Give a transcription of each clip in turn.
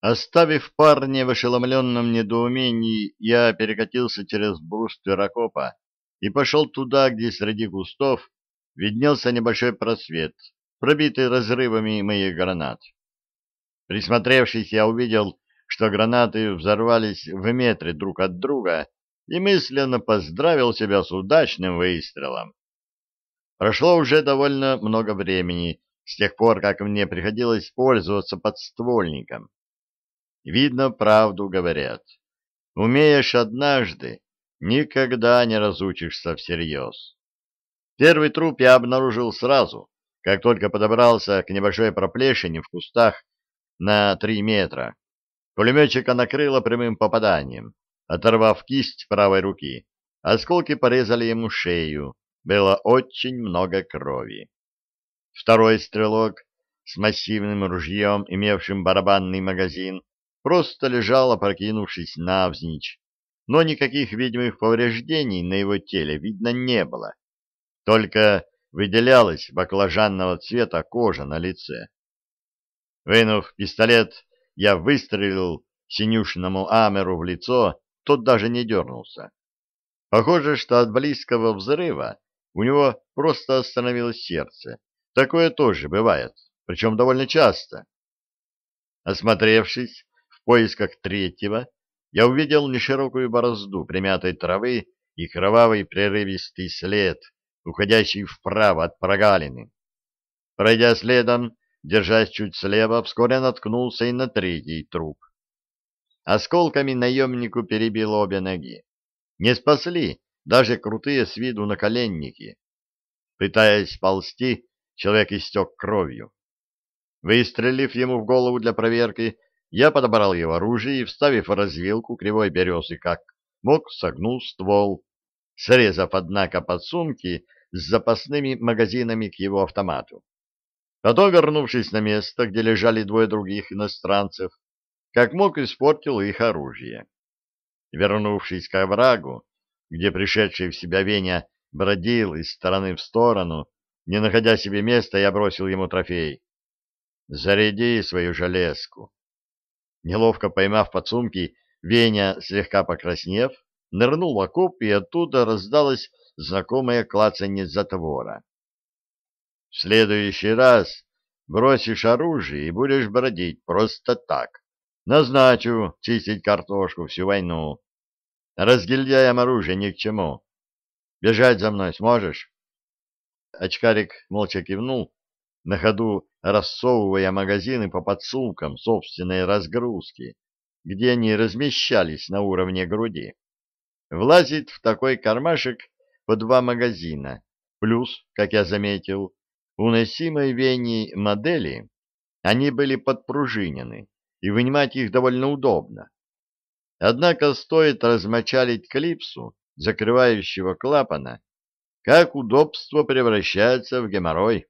Оставив парня в ошеломленном недоумении, я перекатился через бруствер окопа и пошел туда, где среди кустов виднелся небольшой просвет, пробитый разрывами моих гранат. Присмотревшись, я увидел, что гранаты взорвались в метре друг от друга, и мысленно поздравил себя с удачным выстрелом. Прошло уже довольно много времени с тех пор, как мне приходилось пользоваться подствольником. Видно, правду говорят. Умеешь однажды, никогда не разучишься всерьез. Первый труп я обнаружил сразу, как только подобрался к небольшой проплешине в кустах на три метра. Пулеметчика накрыло прямым попаданием, оторвав кисть правой руки. Осколки порезали ему шею. Было очень много крови. Второй стрелок с массивным ружьем, имевшим барабанный магазин, просто лежал, опрокинувшись навзничь, но никаких видимых повреждений на его теле видно не было. Только выделялась баклажанного цвета кожа на лице. Вынув пистолет, я выстрелил синюшному Амеру в лицо, тот даже не дернулся. Похоже, что от близкого взрыва у него просто остановилось сердце. Такое тоже бывает, причем довольно часто. Осмотревшись, поисках третьего я увидел неширокую борозду примятой травы и кровавый прерывистый след, уходящий вправо от прогалины. Пройдя следом, держась чуть слева, вскоре наткнулся и на третий труп. Осколками наемнику перебил обе ноги. Не спасли даже крутые с виду наколенники. Пытаясь ползти, человек истек кровью. Выстрелив ему в голову для проверки, я подобрал его оружие и, вставив в развилку кривой березы, как мог, согнул ствол, срезав, однако, подсумки с запасными магазинами к его автомату. Потом, вернувшись на место, где лежали двое других иностранцев, как мог, испортил их оружие. Вернувшись к оврагу, где пришедший в себя Веня бродил из стороны в сторону, не находя себе места, я бросил ему трофей. «Заряди свою железку». Неловко поймав подсумки, Веня, слегка покраснев, нырнул в окоп, и оттуда раздалось знакомое клацанье затвора. — В следующий раз бросишь оружие и будешь бродить просто так. Назначу чистить картошку всю войну. Разгильдяям оружие ни к чему. Бежать за мной сможешь? Очкарик молча кивнул, на ходу рассовывая магазины по подсумкам собственной разгрузки, где они размещались на уровне груди. Влазит в такой кармашек по два магазина, плюс, как я заметил, у носимой вени модели они были подпружинены, и вынимать их довольно удобно. Однако стоит размочалить клипсу, закрывающего клапана, как удобство превращается в геморрой.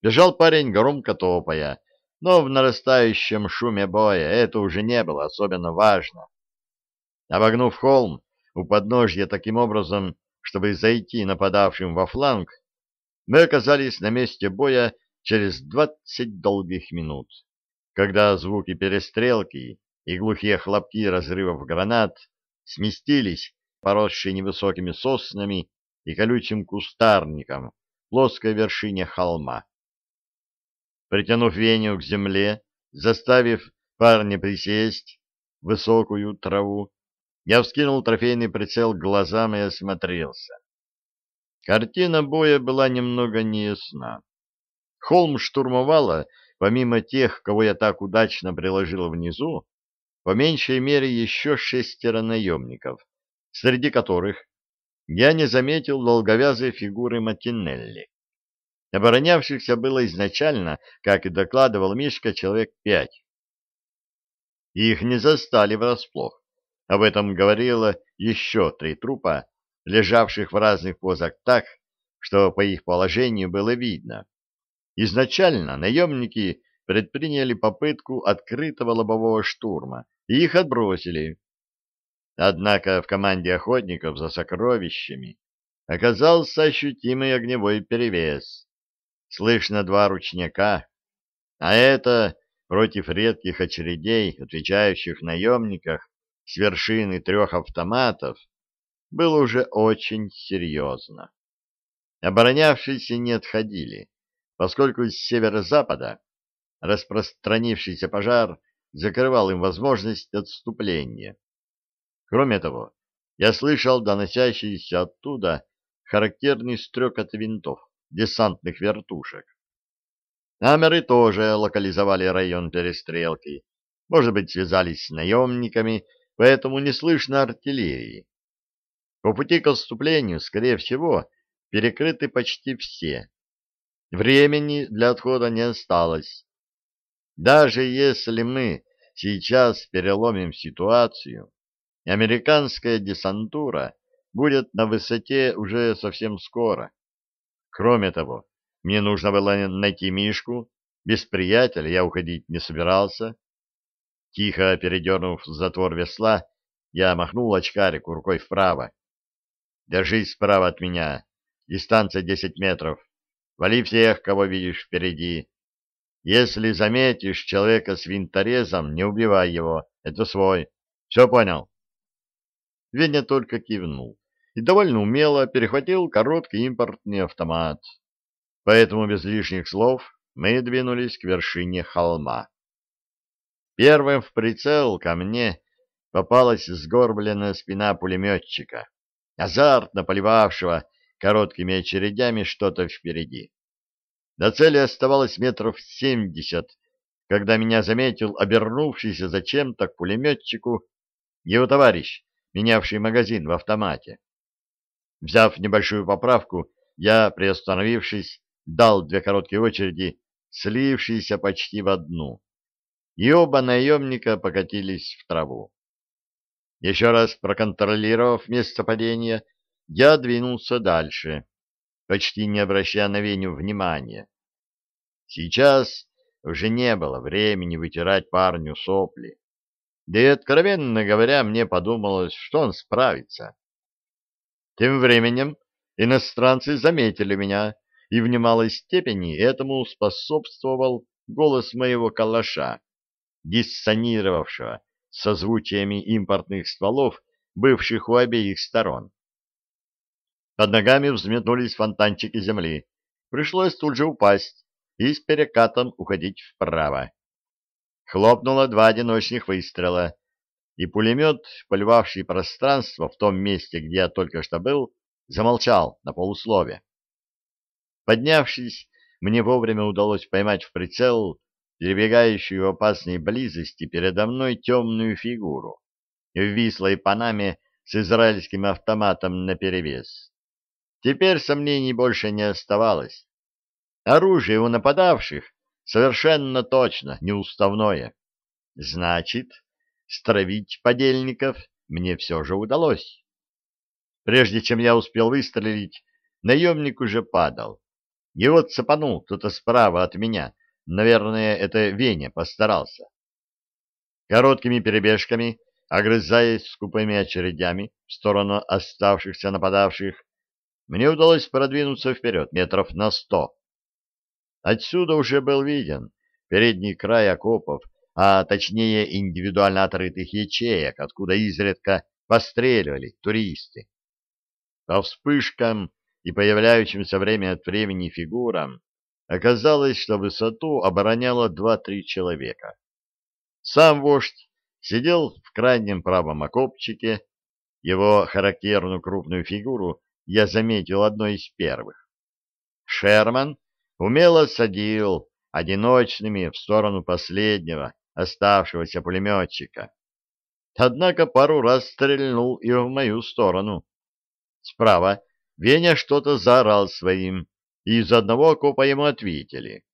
Бежал парень громко топая, но в нарастающем шуме боя это уже не было особенно важно. Обогнув холм у подножья таким образом, чтобы зайти нападавшим во фланг, мы оказались на месте боя через двадцать долгих минут, когда звуки перестрелки и глухие хлопки разрывов гранат сместились, поросшие невысокими соснами и колючим кустарником, плоской вершине холма. Притянув Веню к земле, заставив парня присесть в высокую траву, я вскинул трофейный прицел к глазам и осмотрелся. Картина боя была немного неясна. Холм штурмовала, помимо тех, кого я так удачно приложил внизу, по меньшей мере еще шестеро наемников, среди которых я не заметил долговязой фигуры Матинелли. Оборонявшихся было изначально, как и докладывал Мишка, человек пять. Их не застали врасплох. Об этом говорило еще три трупа, лежавших в разных позах так, что по их положению было видно. Изначально наемники предприняли попытку открытого лобового штурма, и их отбросили. Однако в команде охотников за сокровищами оказался ощутимый огневой перевес слышно два ручняка, а это против редких очередей, отвечающих наемниках с вершины трех автоматов, было уже очень серьезно. Оборонявшиеся не отходили, поскольку с северо-запада распространившийся пожар закрывал им возможность отступления. Кроме того, я слышал доносящийся оттуда характерный стрекот винтов десантных вертушек. Амеры тоже локализовали район перестрелки. Может быть, связались с наемниками, поэтому не слышно артиллерии. По пути к отступлению, скорее всего, перекрыты почти все. Времени для отхода не осталось. Даже если мы сейчас переломим ситуацию, американская десантура будет на высоте уже совсем скоро. Кроме того, мне нужно было найти Мишку, без приятеля я уходить не собирался. Тихо передернув затвор весла, я махнул очкарику рукой вправо. Держись справа от меня, дистанция десять метров. Вали всех, кого видишь впереди. Если заметишь человека с винторезом, не убивай его, это свой. Все понял? Веня только кивнул и довольно умело перехватил короткий импортный автомат. Поэтому без лишних слов мы двинулись к вершине холма. Первым в прицел ко мне попалась сгорбленная спина пулеметчика, азартно поливавшего короткими очередями что-то впереди. До цели оставалось метров семьдесят, когда меня заметил обернувшийся зачем-то к пулеметчику его товарищ, менявший магазин в автомате. Взяв небольшую поправку, я, приостановившись, дал две короткие очереди, слившиеся почти в одну, и оба наемника покатились в траву. Еще раз проконтролировав место падения, я двинулся дальше почти не обращая на Веню внимания. Сейчас уже не было времени вытирать парню сопли. Да и, откровенно говоря, мне подумалось, что он справится. Тем временем иностранцы заметили меня, и в немалой степени этому способствовал голос моего калаша, диссонировавшего созвучиями импортных стволов, бывших у обеих сторон. Под ногами взметнулись фонтанчики земли. Пришлось тут же упасть и с перекатом уходить вправо. Хлопнуло два одиночных выстрела, и пулемет, поливавший пространство в том месте, где я только что был, замолчал на полуслове. Поднявшись, мне вовремя удалось поймать в прицел перебегающую в опасной близости передо мной темную фигуру в вислой панаме с израильским автоматом наперевес. Теперь сомнений больше не оставалось. Оружие у нападавших совершенно точно неуставное. Значит, стравить подельников мне все же удалось. Прежде чем я успел выстрелить, наемник уже падал. Его цепанул кто-то справа от меня. Наверное, это Веня постарался. Короткими перебежками, огрызаясь скупыми очередями в сторону оставшихся нападавших, мне удалось продвинуться вперед метров на сто. Отсюда уже был виден передний край окопов, а точнее индивидуально отрытых ячеек, откуда изредка постреливали туристы. По вспышкам и появляющимся время от времени фигурам оказалось, что высоту обороняло два-три человека. Сам вождь сидел в крайнем правом окопчике, его характерную крупную фигуру я заметил одной из первых. Шерман умело садил одиночными в сторону последнего оставшегося пулеметчика. Однако пару раз стрельнул и в мою сторону. Справа Веня что-то заорал своим, и из одного окопа ему ответили.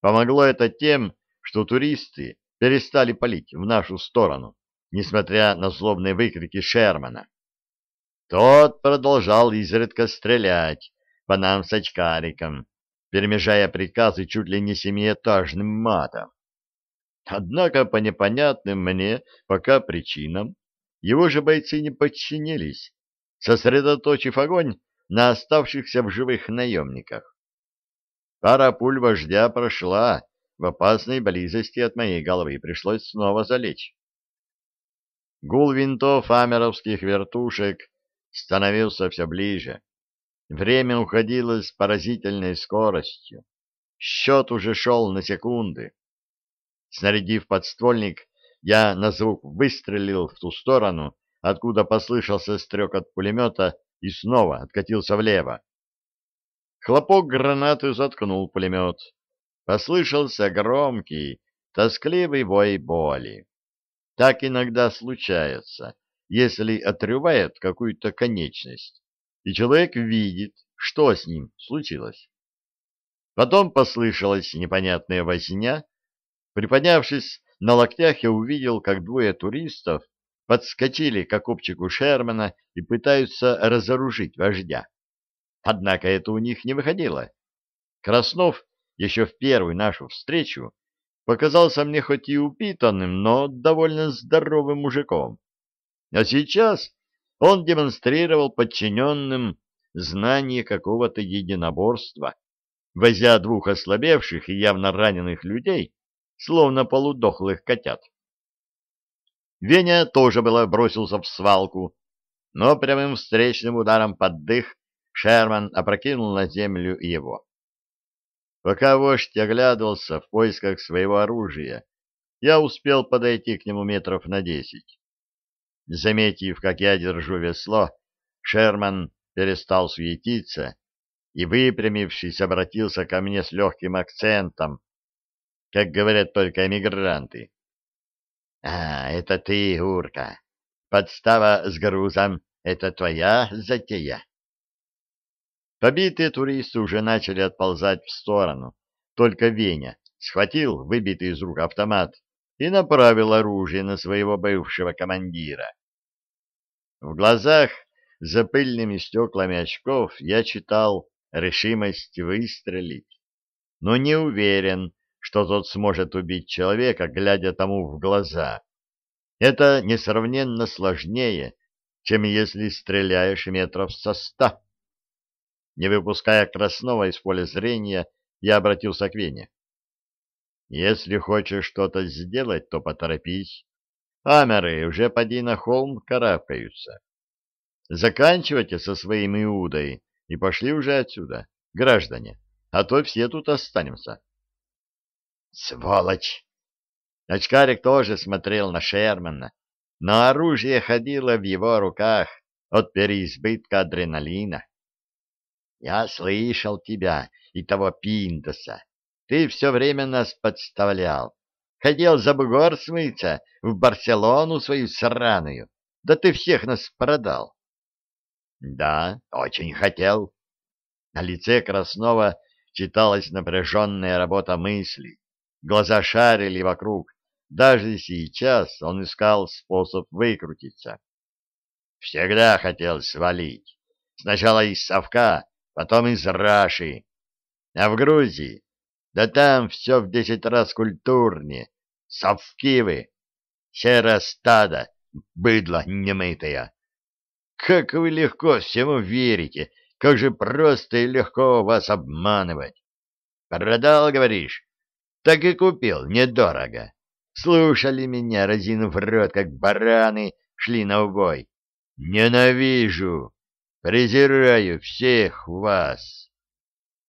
Помогло это тем, что туристы перестали палить в нашу сторону, несмотря на злобные выкрики Шермана. Тот продолжал изредка стрелять по нам с очкариком, перемежая приказы чуть ли не семиэтажным матом. Однако по непонятным мне пока причинам его же бойцы не подчинились, сосредоточив огонь на оставшихся в живых наемниках. Пара пуль вождя прошла в опасной близости от моей головы пришлось снова залечь. Гул винтов амеровских вертушек становился все ближе. Время уходило с поразительной скоростью. Счет уже шел на секунды. Снарядив подствольник, я на звук выстрелил в ту сторону, откуда послышался стрек от пулемета, и снова откатился влево. Хлопок гранаты заткнул пулемет. Послышался громкий, тоскливый вой боли. Так иногда случается, если отрывает какую-то конечность, и человек видит, что с ним случилось. Потом послышалась непонятная возня. Приподнявшись на локтях, я увидел, как двое туристов подскочили к окопчику Шермана и пытаются разоружить вождя. Однако это у них не выходило. Краснов еще в первую нашу встречу показался мне хоть и упитанным, но довольно здоровым мужиком. А сейчас он демонстрировал подчиненным знание какого-то единоборства, возя двух ослабевших и явно раненых людей, словно полудохлых котят. Веня тоже было бросился в свалку, но прямым встречным ударом под дых Шерман опрокинул на землю его. Пока вождь оглядывался в поисках своего оружия, я успел подойти к нему метров на десять. Заметив, как я держу весло, Шерман перестал суетиться и, выпрямившись, обратился ко мне с легким акцентом, как говорят только эмигранты. — А, это ты, Урка. Подстава с грузом — это твоя затея? Побитые туристы уже начали отползать в сторону. Только Веня схватил выбитый из рук автомат и направил оружие на своего бывшего командира. В глазах за пыльными стеклами очков я читал решимость выстрелить, но не уверен, что тот сможет убить человека, глядя тому в глаза. Это несравненно сложнее, чем если стреляешь метров со ста. Не выпуская Краснова из поля зрения, я обратился к Вене. «Если хочешь что-то сделать, то поторопись. Амеры уже поди на холм карабкаются. Заканчивайте со своим Иудой и пошли уже отсюда, граждане, а то все тут останемся». «Сволочь!» Очкарик тоже смотрел на Шермана, но оружие ходило в его руках от переизбытка адреналина. Я слышал тебя и того Пинтоса. Ты все время нас подставлял. Хотел за бугор смыться в Барселону свою сраную. Да ты всех нас продал. Да, очень хотел. На лице Краснова читалась напряженная работа мыслей. Глаза шарили вокруг. Даже сейчас он искал способ выкрутиться. Всегда хотел свалить. Сначала из совка, потом из Раши. А в Грузии? Да там все в десять раз культурнее. Совки вы, серое стадо, быдло немытое. Как вы легко всему верите, как же просто и легко вас обманывать. Продал, говоришь? Так и купил, недорого. Слушали меня, разинув рот, как бараны, шли на убой. Ненавижу! Презираю всех вас.